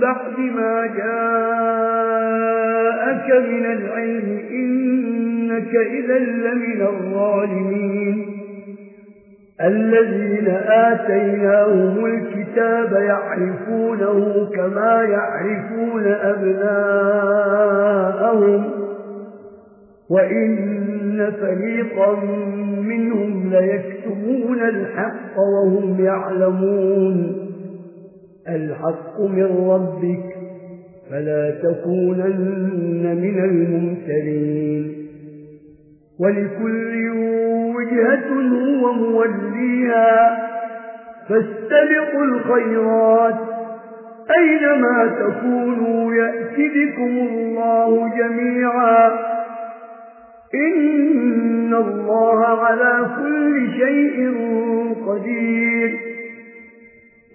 بعد ما جاءك من العلم إنك إذا لمن الظالمين. الذين آتيناهم الكتاب يعرفونه كما يعرفون أبناءهم. وإن فريقا منهم ليكتبون الحق وهم يعلمون. الحق من ربك فلا تكونن من الممتلين ولكل وجهة هو موليها. فاستبقوا الخيرات. أينما تكونوا يأتي بكم الله جميعا. إن الله على كل شيء قدير.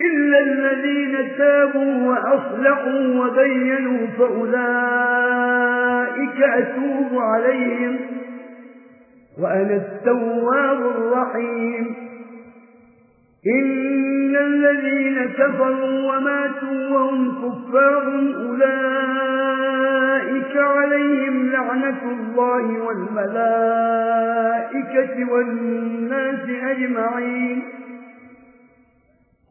إلا الذين تابوا وأصلقوا وبينوا فأولئك أتوب عليهم وأنا التواب الرحيم إن الذين كفروا وماتوا وهم كفار أولئك عليهم لعنة الله والملائكة والناس أجمعين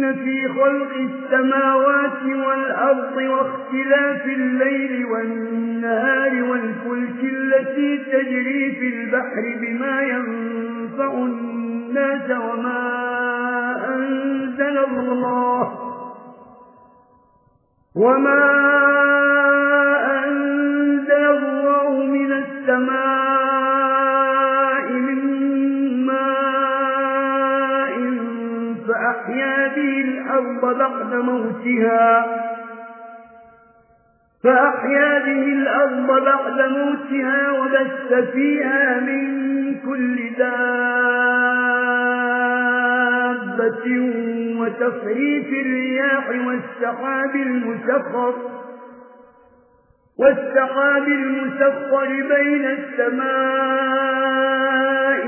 إن في خلق السماوات والأرض واختلاف الليل والنهار والفلك التي تجري في البحر بما ينفع الناس وما أنزل الله وما أنزل الله من السماوات هذه الأرض بعد موتها فأحيا به الأرض بعد موتها وبث فيها من كل دابة وتفريف الرياح والسحاب المسخر والسحاب المسخر بين السماء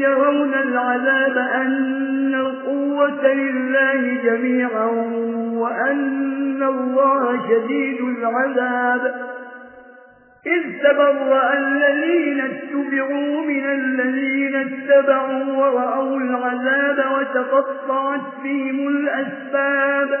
يرون العذاب أن القوة لله جميعا وأن الله شديد العذاب. إذ تبرأ الذين اتبعوا من الذين اتبعوا ورأوا العذاب وتقطعت فيهم الأسباب.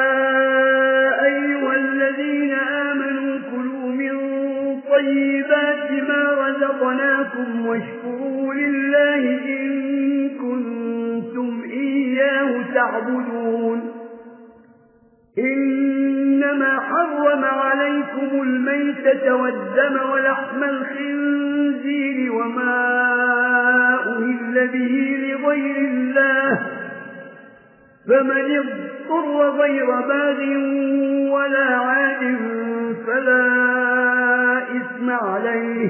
الله إن كنتم إياه تعبدون إنما حرم عليكم الميتة والدم ولحم الخنزير وما أهل به لغير الله فمن اضطر غير باغ ولا عاد فلا إثم عليه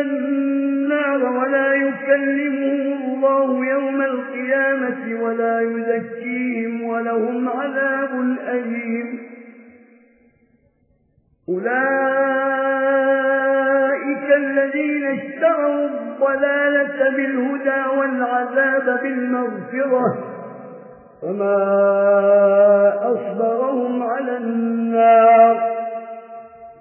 النار ولا يكلمهم الله يوم القيامة ولا يذكيهم ولهم عذاب أليم أولئك الذين اشتروا الضلالة بالهدى والعذاب بالمغفرة فما أصبرهم على النار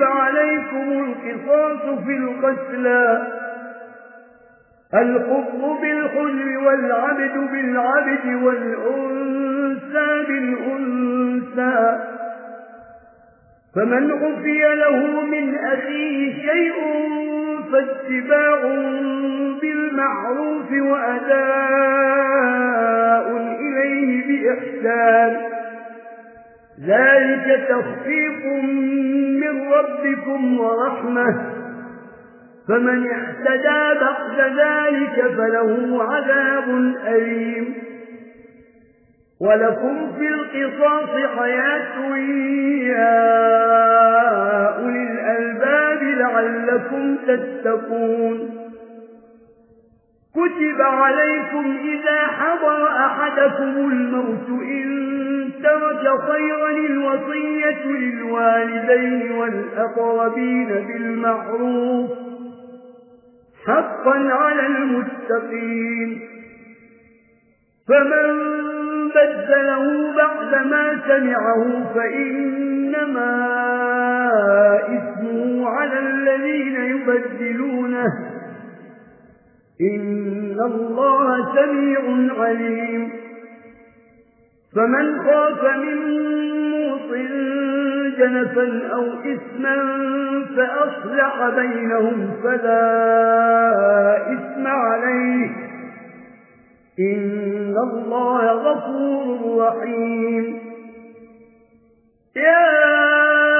كتب عليكم القصاص في القتلى الحر بالحجر والعبد بالعبد والأنسى بالأنسى فمن عفي له من أخيه شيء فاتباع بالمعروف وأداء إليه بإحسان. ذلك تخفيف من ربكم ورحمة. فمن احتدى بعد ذلك فله عذاب أليم. ولكم في القصاص حياة يا أولي الألباب لعلكم تتقون. كتب عليكم إذا حضر أحدكم الموت إن ترك خيرا الوصية للوالدين والأقربين بالمعروف حقا على المتقين. فمن بدله بعد ما سمعه فإنما إثمه على الذين يبدلونه. إن الله سميع عليم. فمن خاف من موط جنفا أو إثما فأصلح بينهم فلا إثم عليه. إن الله غفور رحيم. يا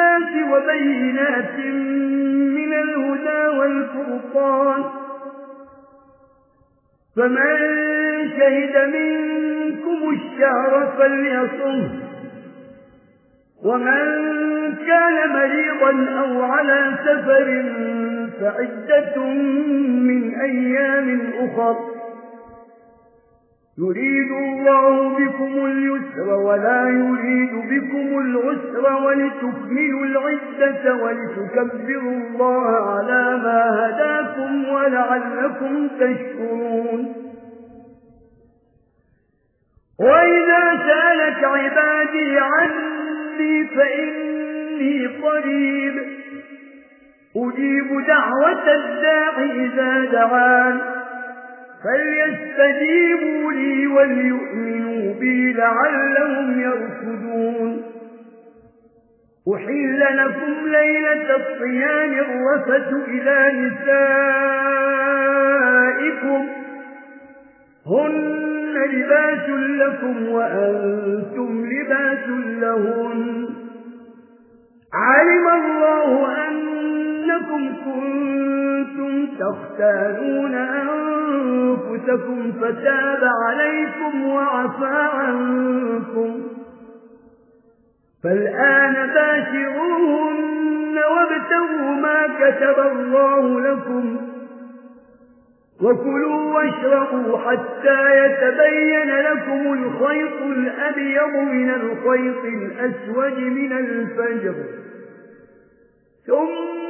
للناس وبينات من الهدى والفرطان فمن شهد منكم الشهر فليصم. ومن كان مريضا أو على سفر فعدة من أيام أخرى يريد الله بكم اليسر ولا يريد بكم العسر ولتكملوا العدة ولتكبروا الله على ما هداكم ولعلكم تشكرون. وإذا سالت عبادي عني فإني قريب. أجيب دعوة الداع إذا دعان. فليستجيبوا لي وليؤمنوا بي لعلهم يرشدون أحل لكم ليلة الصيام الرفت إلى نسائكم هن لباس لكم وأنتم لباس لهن علم الله أن أنكم كنتم تختارون أنفسكم فتاب عليكم وعفى عنكم فالآن باشرون وابتغوا ما كتب الله لكم وكلوا واشربوا حتى يتبين لكم الخيط الأبيض من الخيط الأسود من الفجر ثم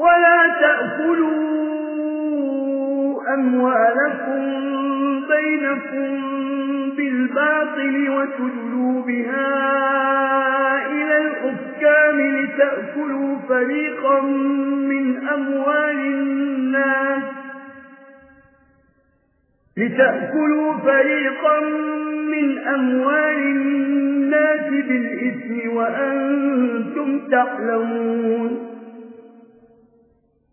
ولا تأكلوا أموالكم بينكم بالباطل وتجلوا بها إلى الحكام لتأكلوا فريقا من أموال الناس لتأكلوا فريقا من أموال الناس بالإثم وأنتم تعلمون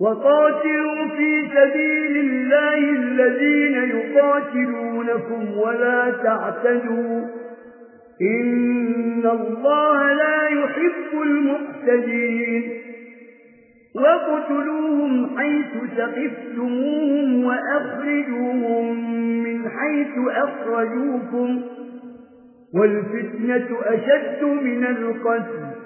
وقاتلوا في سبيل الله الذين يقاتلونكم ولا تعتدوا. إن الله لا يحب المقتدين وقتلوهم حيث تقفتموهم وأخرجوهم من حيث أخرجوكم. والفتنة أشد من القتل.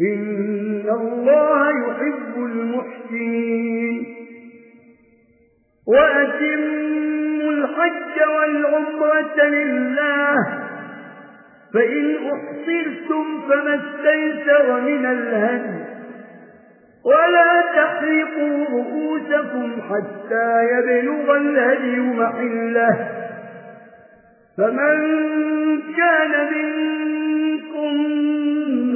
إن الله يحب المحسنين وأتموا الحج والعمرة لله فإن أحصرتم فما استيسر من الهدي ولا تحرقوا رؤوسكم حتى يبلغ الهدي محله فمن كان منكم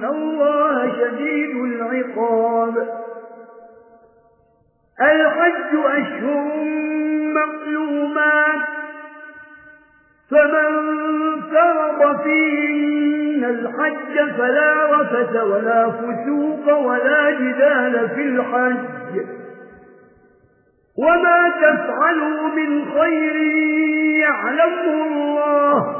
إن الله شديد العقاب الحج أشهر مقلومات فمن فرض فيهن الحج فلا رفت ولا فسوق ولا جدال في الحج وما تفعلوا من خير يعلمه الله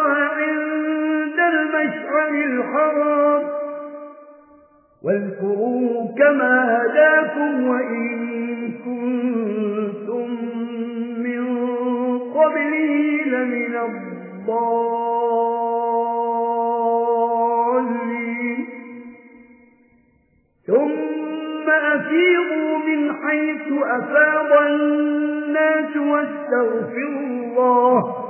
الله عند المشعر الحرام. واذكروا كما هداكم وإن كنتم من قبله لمن الضالين. ثم أفيضوا من حيث أفاض الناس واستغفروا الله.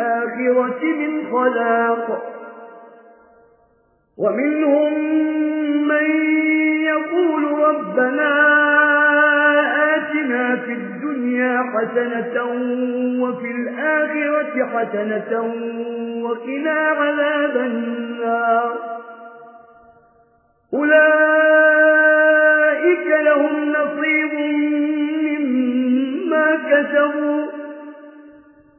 الآخرة من خلاق. ومنهم من يقول ربنا آتنا في الدنيا حسنة وفي الآخرة حسنة وإلى عذاب النار. أولئك لهم نصيب مما كسبوا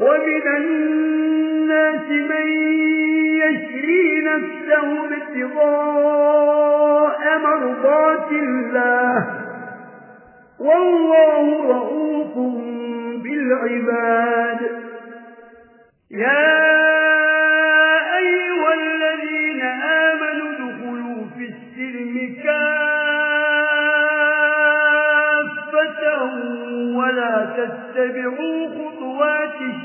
ومن الناس من يشري نفسه ابتغاء مرضات الله والله رؤوف بالعباد. يا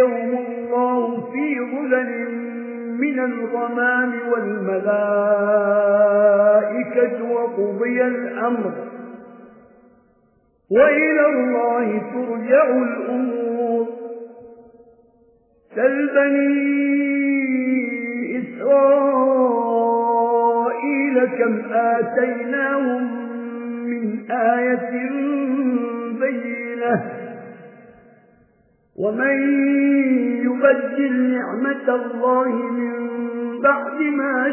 يوم الله في غلل من الغمام والملائكة وقضي الأمر. وإلى الله ترجع الأمور. كالبني إسرائيل كم آتيناهم من آية بينة. ومن يبدل نعمة الله من بعد ما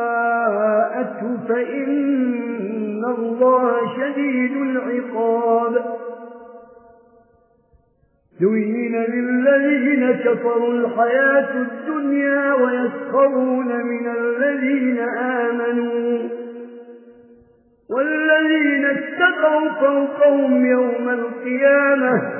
جاءته فإن الله شديد العقاب. دين للذين كفروا الحياة الدنيا ويسخرون من الذين آمنوا. والذين اتقوا فوقهم يوم القيامة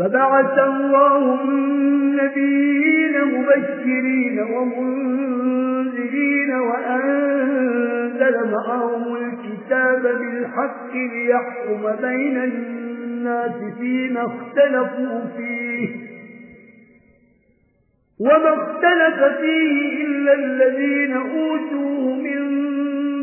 فبعث الله النبيين مبشرين ومنزلين وأنزل معهم الكتاب بالحق ليحكم بين الناس فيما اختلفوا فيه وما اختلف فيه إلا الذين أوتوه من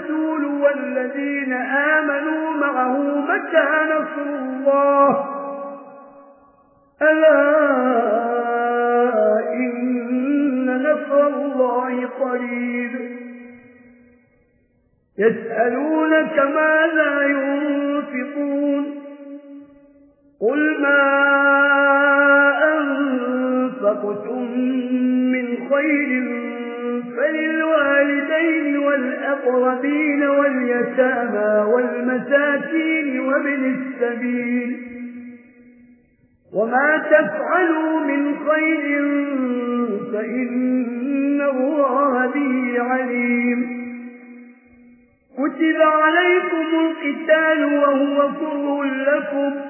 والرسول والذين آمنوا معه متى نصر الله؟ ألا إن نصر الله قريب. يسألونك ماذا ينفقون؟ قل ما أنفقتم من خير فللوالدين والأقربين واليتامى والمساكين وابن السبيل وما تفعلوا من خير فإن الله به عليم كتب عليكم القتال وهو كر لكم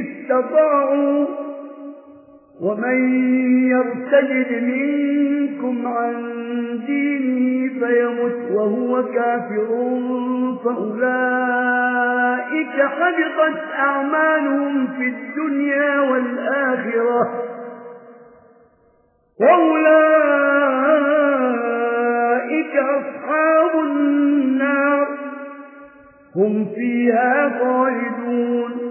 استطاعوا ومن يرتجد منكم عن دينه فيمت وهو كافر فأولئك حبطت أعمالهم في الدنيا والآخرة وأولئك أصحاب النار هم فيها خالدون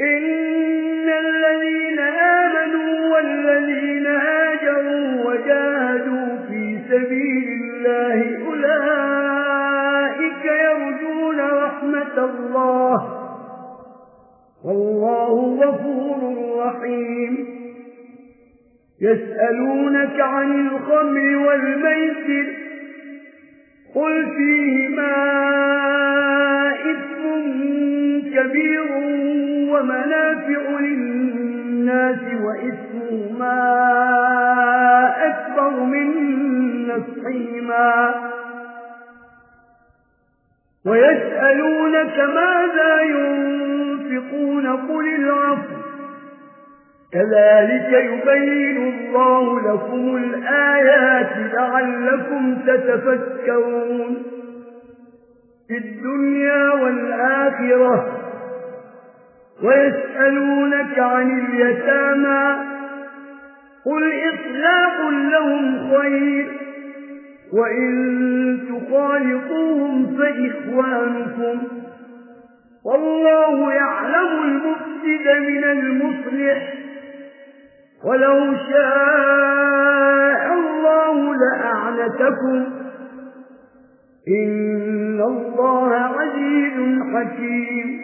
إن الذين آمنوا والذين آجروا وجاهدوا في سبيل الله أولئك يرجون رحمة الله والله غفور رحيم يسألونك عن الخمر والميسر قل فيهما إثم كبير ومنافع للناس وإثمهما أكبر من نصحهما. ويسألونك ماذا ينفقون قل العفو. كذلك يبين الله لكم الآيات لعلكم تتفكرون. في الدنيا والآخرة ويسألونك عن اليتامى قل إطلاق لهم خير وإن تخالقوهم فإخوانكم والله يعلم المفسد من المصلح ولو شاء الله لأعنتكم إن الله عزيز حكيم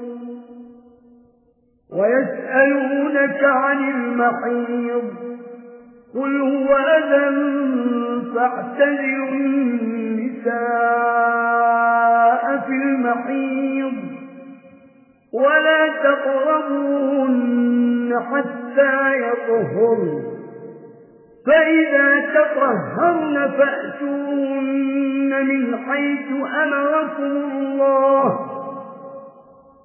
ويسألونك عن المحيض قل هو أذى فاعتذر النساء في المحيض ولا تقربون حتى يطهر فإذا تطهرن فأتون من حيث أمركم الله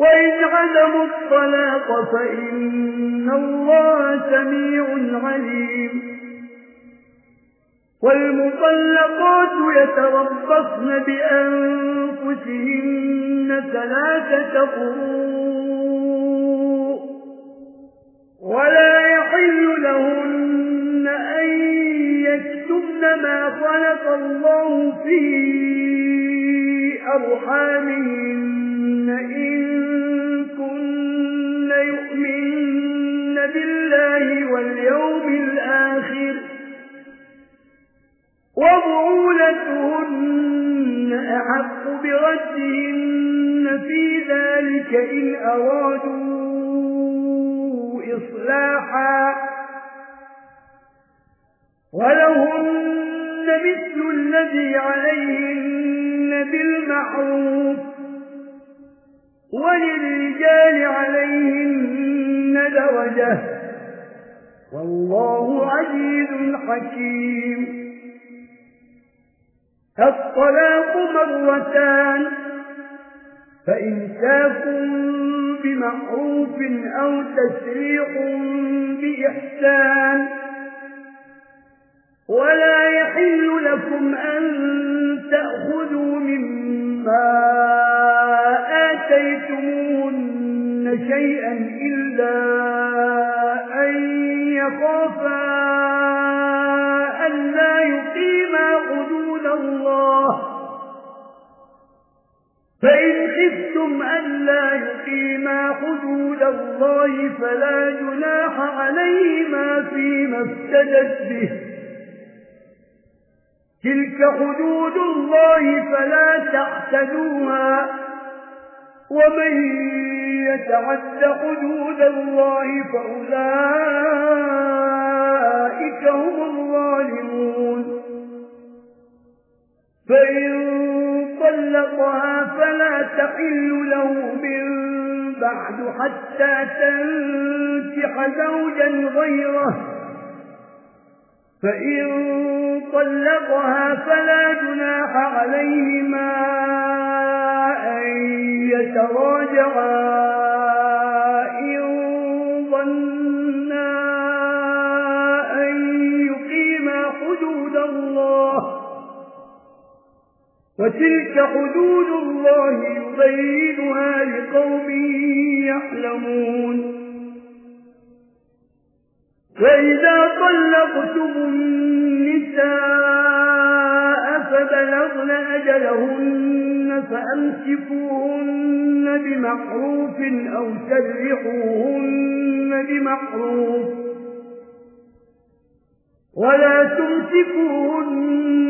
وإن عدموا الطلاق فإن الله سميع عليم والمطلقات يتربصن بأنفسهن ثلاثة قروء ولا يحل لهن أن يكتبن ما خلق الله في أرحامهن إن الله واليوم الآخر وبعولتهن أحق بردهن في ذلك إن أرادوا إصلاحا ولهن مثل الذي عليهن بالمعروف وللرجال عليهن درجة والله عزيز حكيم. الطلاق مرتان. فإنساك بمعروف أو تسريح بإحسان. ولا يحل لكم أن تأخذوا مما آتيتمون شيئا إلا أن خوفا أن لا يقيما قدود الله فإن خفتم ألا يقيما حدود الله فلا جناح عليهما فيما افتدت به تلك حدود الله فلا تعتدوها ومن يتعد حدود الله فأولئك أولئك هم الظالمون. فإن طلقها فلا تحل له من بعد حتى تنفح زوجا غيره. فإن طلقها فلا جناح عليهما أن يتراجعا وتلك حدود الله يبينها لقوم يعلمون. فإذا طلقتم النساء فبلغن أجلهن فأمسكوهن بمحروف أو سرحوهن بمحروف ولا تمسكوهن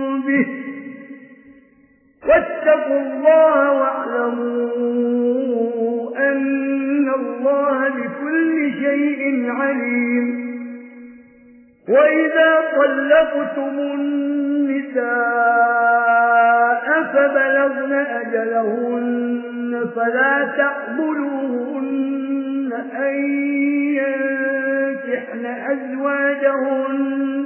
به. واتقوا الله واعلموا أن الله بكل شيء عليم. وإذا طلقتم النساء فبلغن أجلهن فلا تعبلوهن أن ينكحن أزواجهن.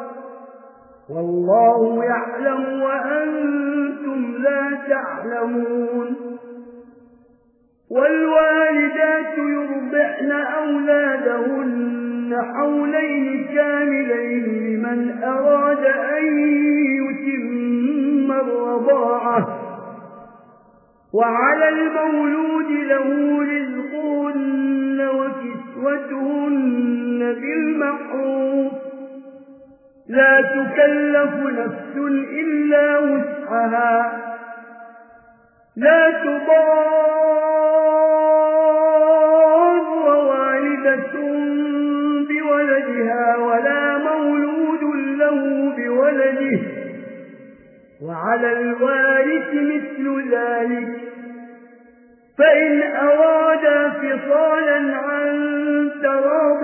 والله يعلم وأنتم لا تعلمون والوالدات يربعن أولادهن حولين كاملين لمن أراد أن يتم الرضاعة وعلى المولود له رزقهن وكسوتهن بالمحروم لا تكلف نفس إلا وسعها. لا تضار والدة بولدها ولا مولود له بولده. وعلى الوارث مثل ذلك. فإن أراد فصالا عن تراض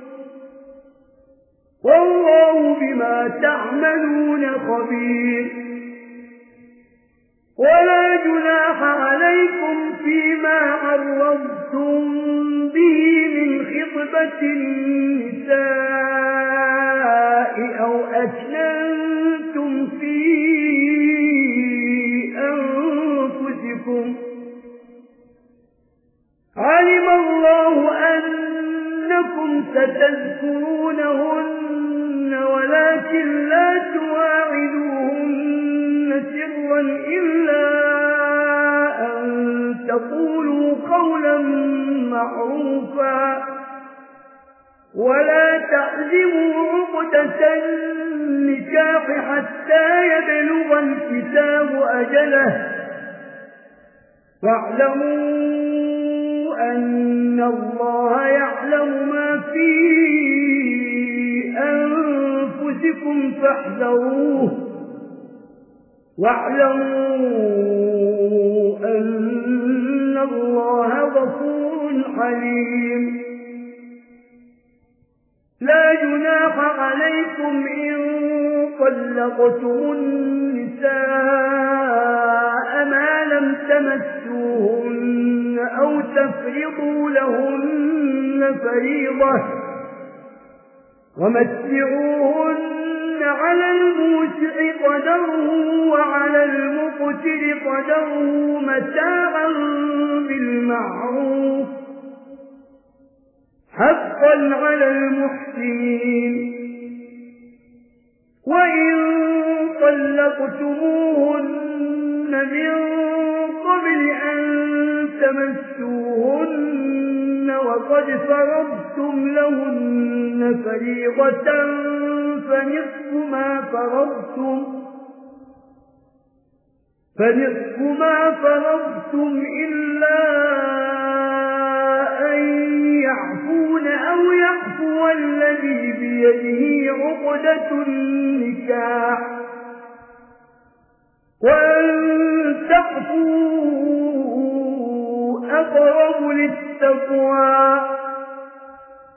والله بما تعملون خبير. ولا جناح عليكم فيما عرضتم به من خطبة النساء أو أسلنتم في أنفسكم. علم الله أنكم ستذكرونهن ولكن لا تواعدوهن سرا إلا أن تقولوا قولا معروفا ولا تأذبوا عقدة النكاح حتى يبلغ الكتاب أجله واعلموا أن الله يعلم ما فيه أن عدوكم فاحذروه واعلموا أن الله غفور حليم. لا يناح عليكم إن طلقتم النساء ما لم تمسوهن أو تفرضوا لهن فريضة ومتعوهن على الموسع قدره وعلى المقتل قدره متاعا بالمعروف حقا على المحسنين. وإن طلقتموهن من قبل أن تمسوهن وقد فرضتم لهن فريضة فنصف فرضتم ما فرضتم فرض ما فرضتم إلا أن يعفون أو يعفو الذي بيده عقدة النكاح وأن تقفوا أقرب للتقوى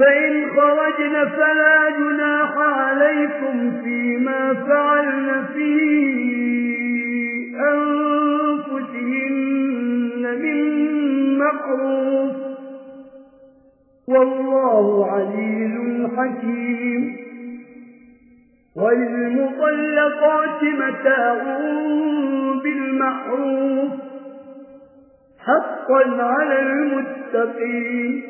فإن خرجنا فلا جناح عليكم فيما فعلن في أنفسهن من مقروف والله عزيز حكيم وللمطلقات متاع بالمعروف حقا على المتقين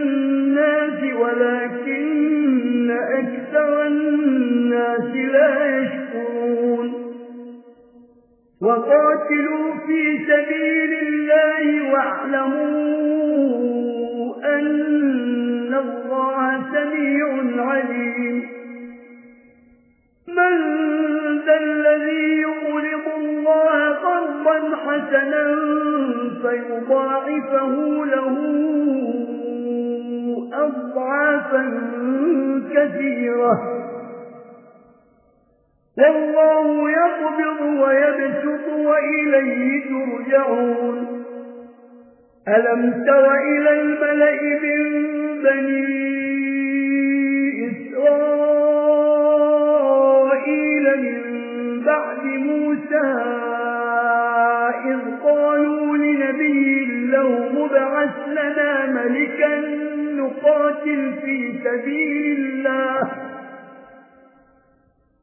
يشكرون. وقاتلوا في سبيل الله واعلموا أن الله سميع عليم. من ذا الذي يقلق الله قرضا حسنا فيضاعفه له أضعافا كثيرة. والله يقبض ويبسط وإليه ترجعون. ألم تر إلى الملئ من بني إسرائيل من بعد موسى إذ قالوا لنبي له مبعث لنا ملكا نقاتل في سبيل الله.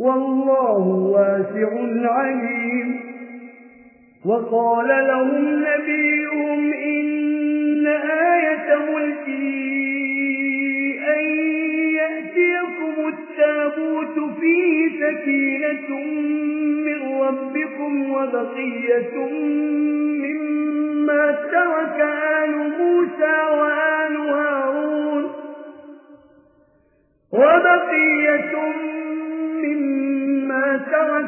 والله واسع عليم. وقال لهم نبيهم إن آية ملكي أن يأتيكم التابوت فيه سكينة من ربكم وبقية مما ترك آل موسى وآل هارون. وبقية مما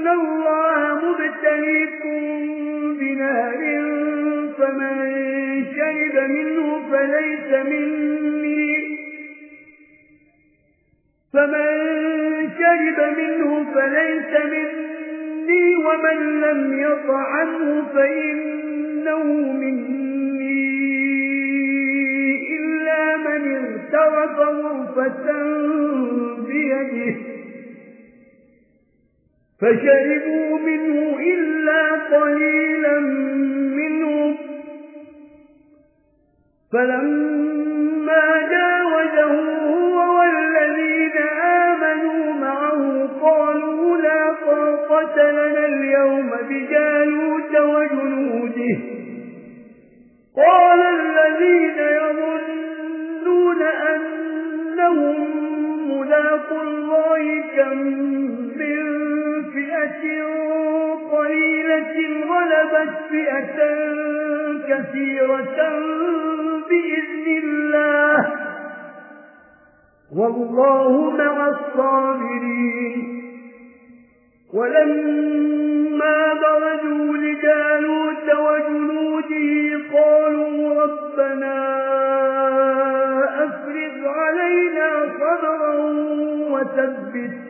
إن الله مبتليكم بنار فمن شرب منه فليس مني فمن شرب منه فليس مني ومن لم يطعمه فإنه مني إلا من اغترف غرفة بيده فشربوا منه إلا قليلا منهم فلما جاوزه هو والذين آمنوا معه قالوا لا طاقة لنا اليوم بجالوت وجنوده قال الذين يظنون أنهم ملاق الله كم من فئة قليلة غلبت فئة كثيرة بإذن الله. والله مع الصابرين. ولما بردوا لجالوت وجنوده قالوا ربنا أفرغ علينا صبرا وثبت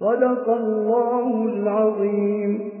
صدق الله العظيم.